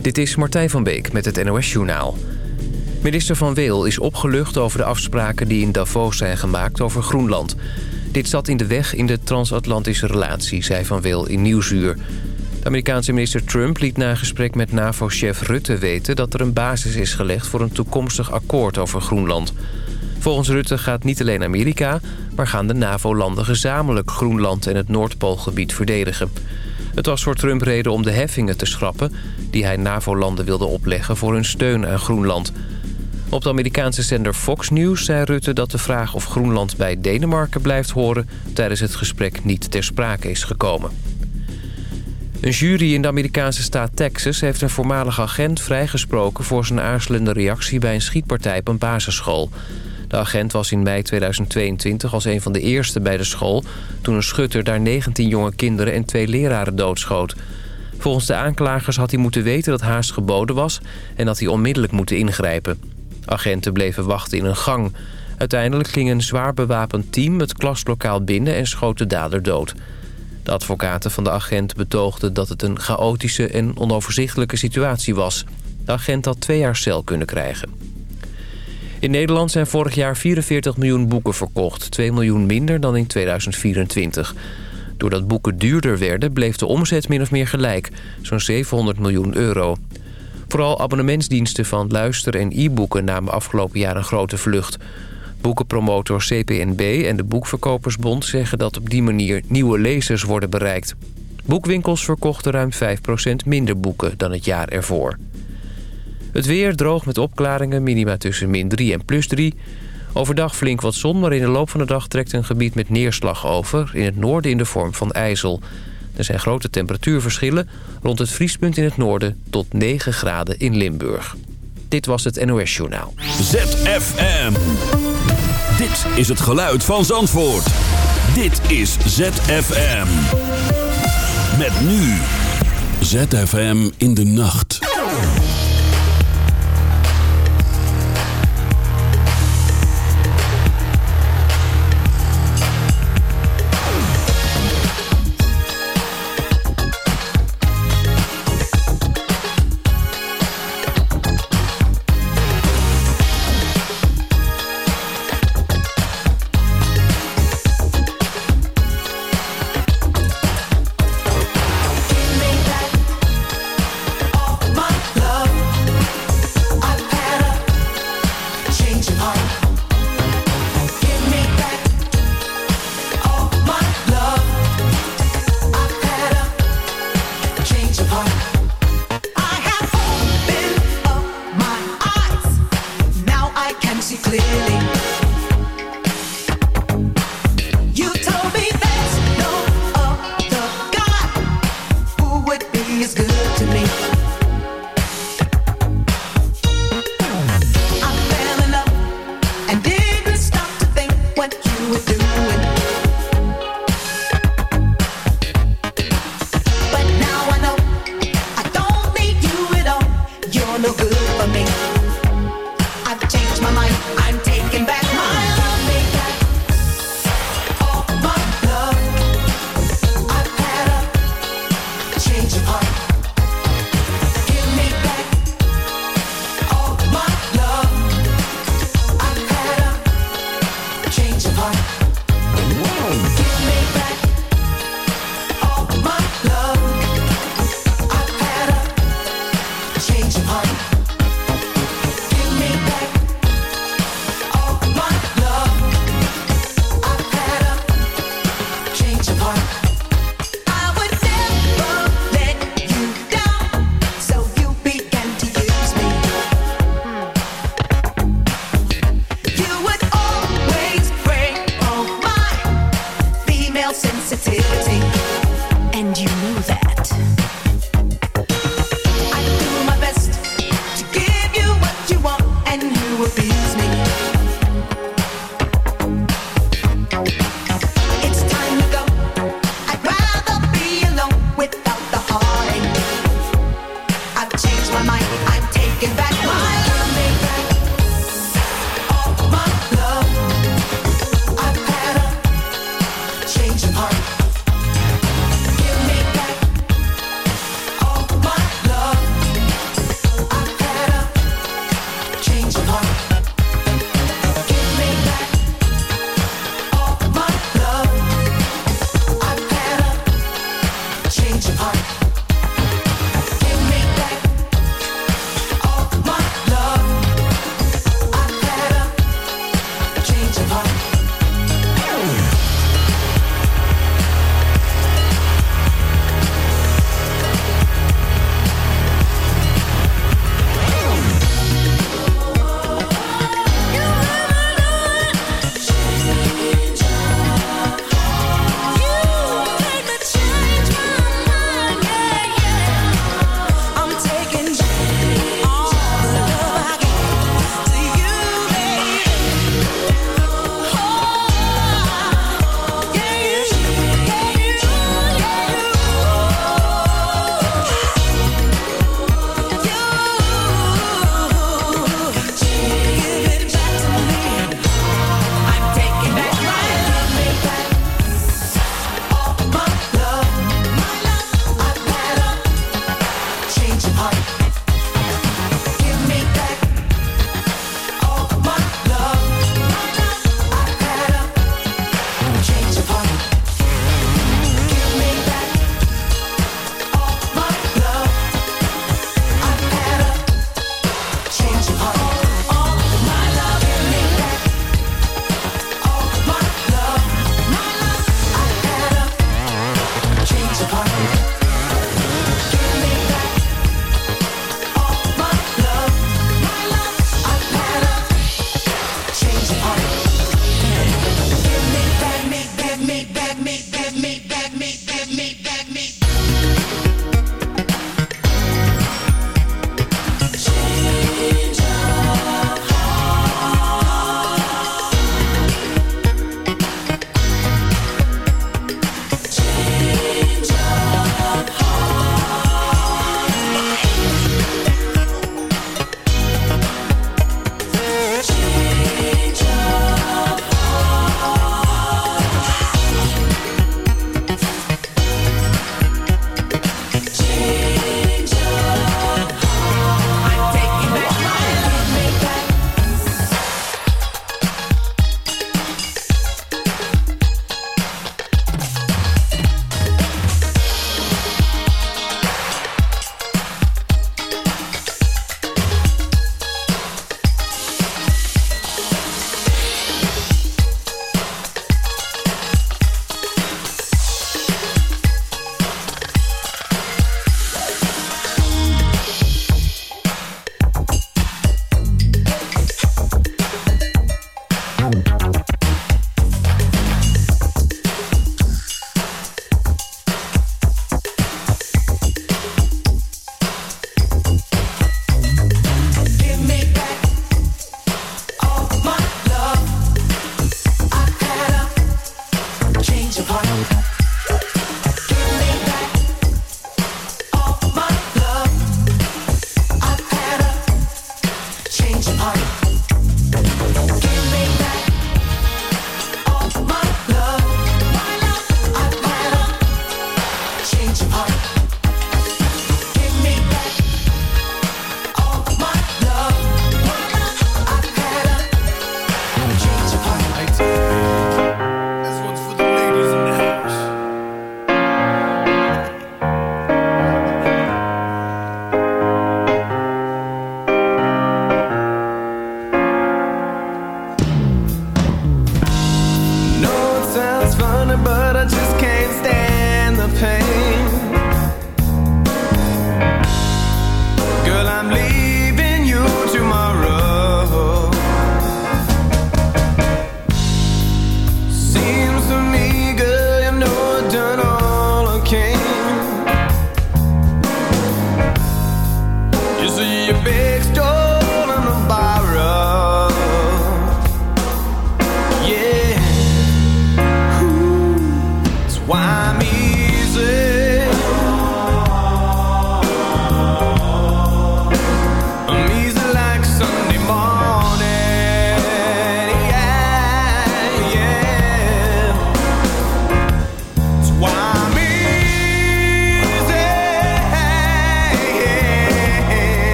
Dit is Martijn van Beek met het NOS-journaal. Minister Van Weel is opgelucht over de afspraken die in Davos zijn gemaakt over Groenland. Dit zat in de weg in de transatlantische relatie, zei Van Weel in Nieuwsuur. De Amerikaanse minister Trump liet na gesprek met NAVO-chef Rutte weten... dat er een basis is gelegd voor een toekomstig akkoord over Groenland. Volgens Rutte gaat niet alleen Amerika... maar gaan de NAVO-landen gezamenlijk Groenland en het Noordpoolgebied verdedigen. Het was voor Trump reden om de heffingen te schrappen... die hij NAVO-landen wilde opleggen voor hun steun aan Groenland. Op de Amerikaanse zender Fox News zei Rutte dat de vraag of Groenland bij Denemarken blijft horen... tijdens het gesprek niet ter sprake is gekomen. Een jury in de Amerikaanse staat Texas heeft een voormalig agent vrijgesproken... voor zijn aarzelende reactie bij een schietpartij op een basisschool. De agent was in mei 2022 als een van de eerste bij de school... toen een schutter daar 19 jonge kinderen en twee leraren doodschoot. Volgens de aanklagers had hij moeten weten dat haast geboden was... en dat hij onmiddellijk moeten ingrijpen. Agenten bleven wachten in een gang. Uiteindelijk ging een zwaar bewapend team het klaslokaal binnen... en schoot de dader dood. De advocaten van de agent betoogden dat het een chaotische en onoverzichtelijke situatie was. De agent had twee jaar cel kunnen krijgen. In Nederland zijn vorig jaar 44 miljoen boeken verkocht. 2 miljoen minder dan in 2024. Doordat boeken duurder werden, bleef de omzet min of meer gelijk. Zo'n 700 miljoen euro. Vooral abonnementsdiensten van luister- en e-boeken namen afgelopen jaar een grote vlucht. Boekenpromotor CPNB en de Boekverkopersbond zeggen dat op die manier nieuwe lezers worden bereikt. Boekwinkels verkochten ruim 5% minder boeken dan het jaar ervoor. Het weer droog met opklaringen, minima tussen min 3 en plus 3. Overdag flink wat zon, maar in de loop van de dag trekt een gebied met neerslag over. In het noorden in de vorm van ijzel. Er zijn grote temperatuurverschillen rond het vriespunt in het noorden tot 9 graden in Limburg. Dit was het NOS Journaal. ZFM. Dit is het geluid van Zandvoort. Dit is ZFM. Met nu. ZFM in de nacht.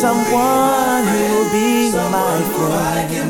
Someone who'll be my friend.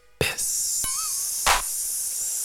piss.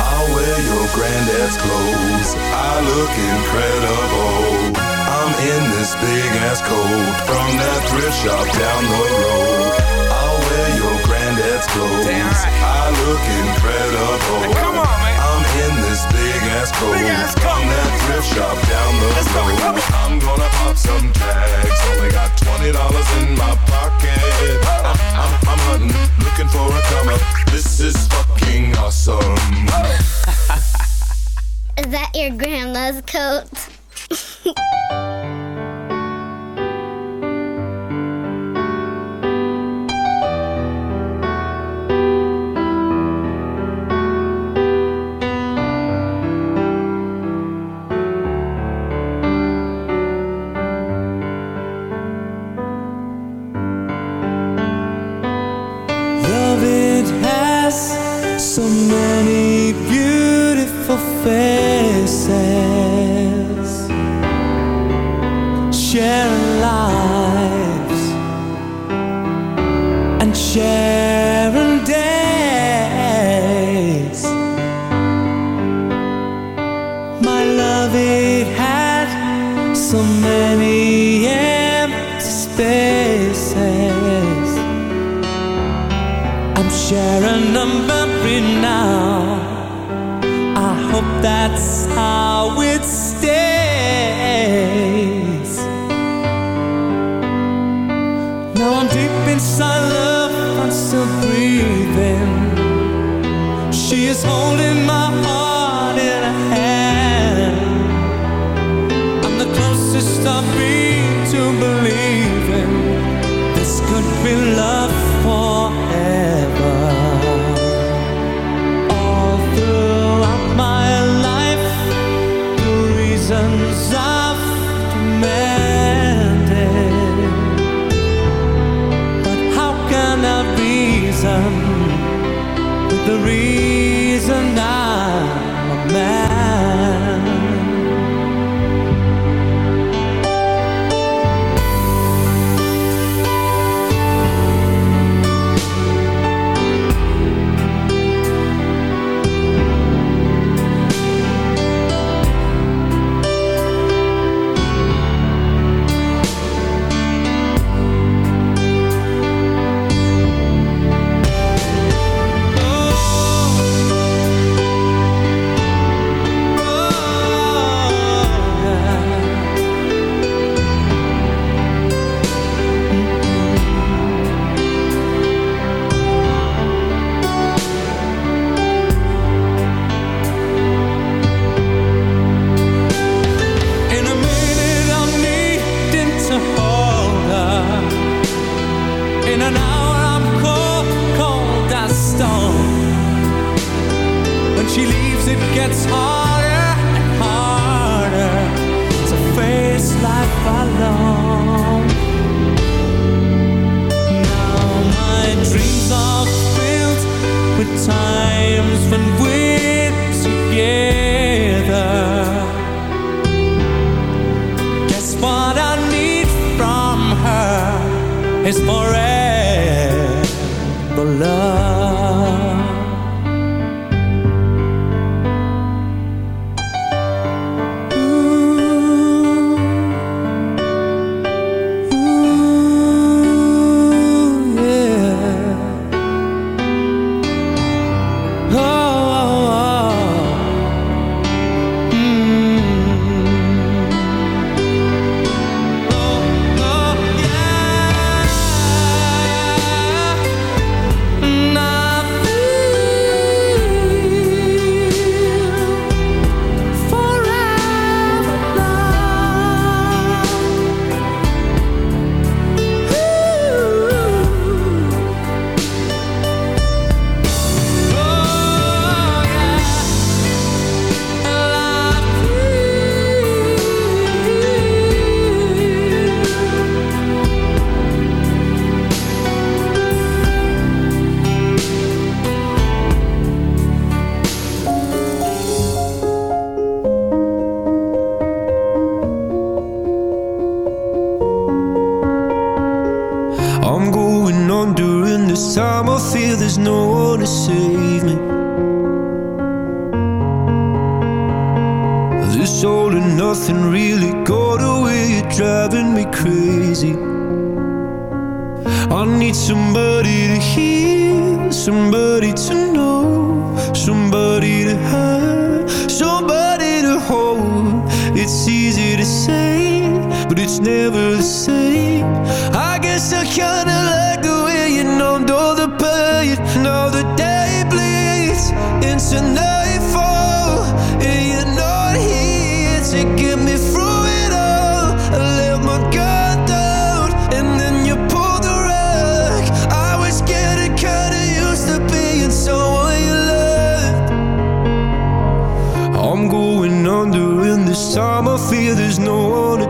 I'll wear your granddad's clothes. I look incredible. I'm in this big ass coat from that thrift shop down the road. I'll wear your granddad's clothes. Damn right. I look incredible. Come on, man. I'm in this big ass coat from that thrift shop down the Let's road. I'm gonna pop some tags. Only got twenty dollars in my pocket. I'm, I'm, I'm hunting, looking for a come up. This is fucking awesome. Is that your grandma's coat?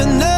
and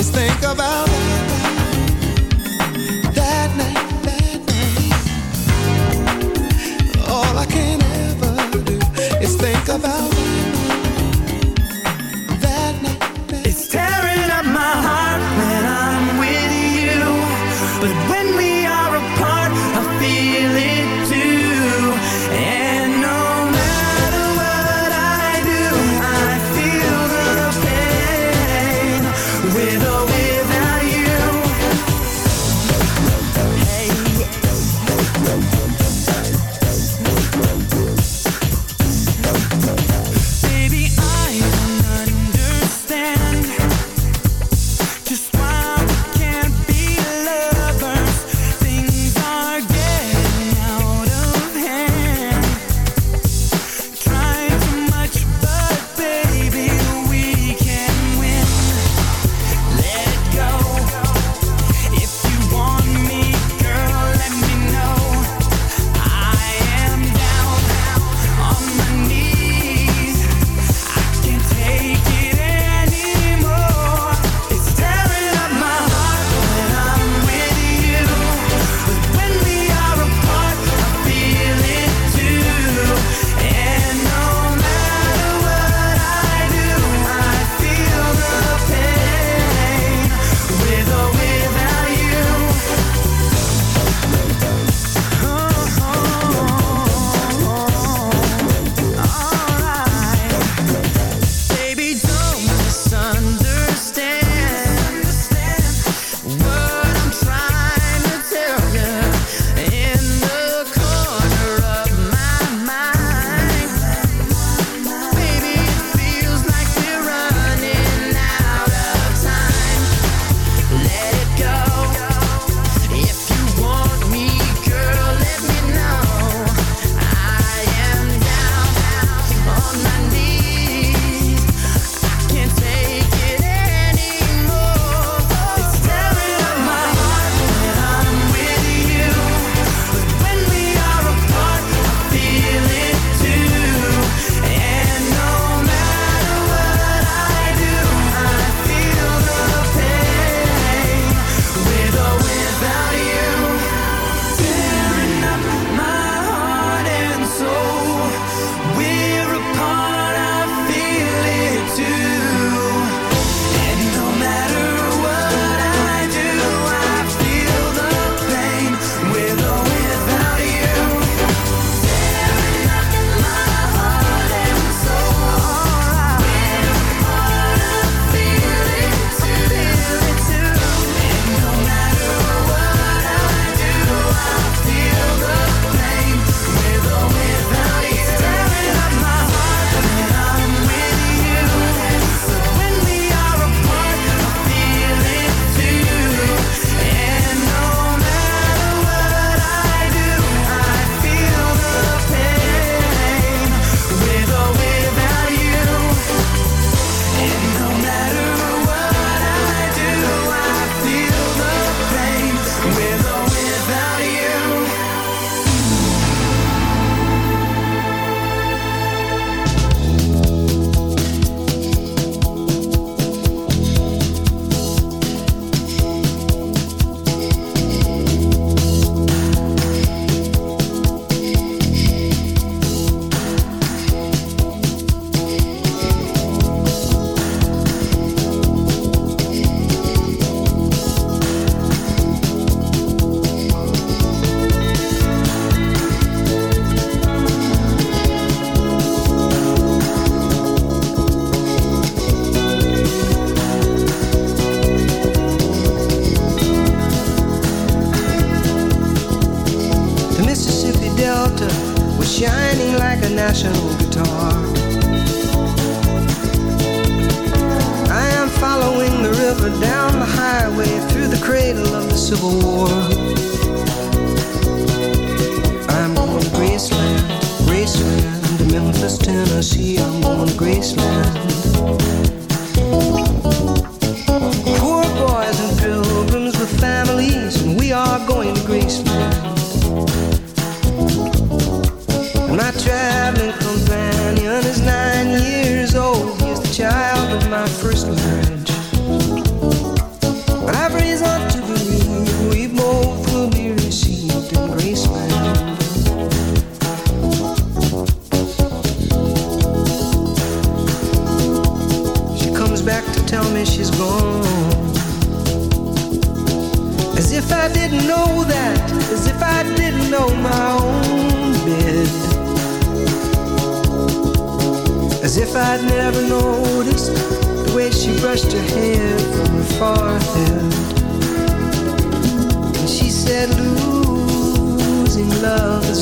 is think about that night, that night. All I can ever do is think about.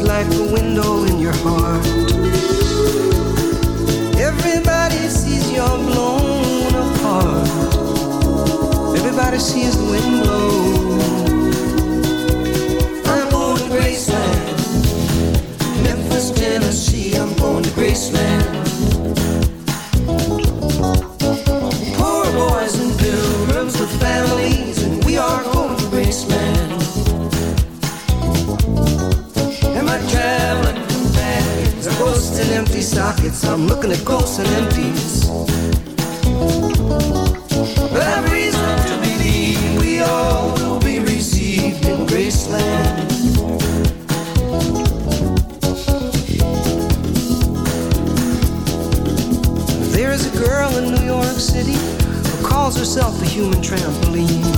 Is like a window in your heart. Everybody sees you're blown apart. Everybody sees the wind blow. I'm going to Graceland. Memphis, Tennessee, I'm going to Graceland. And sockets. I'm looking at ghosts and empties. I've reason to believe we all will be received in Graceland. There is a girl in New York City who calls herself the human trampoline.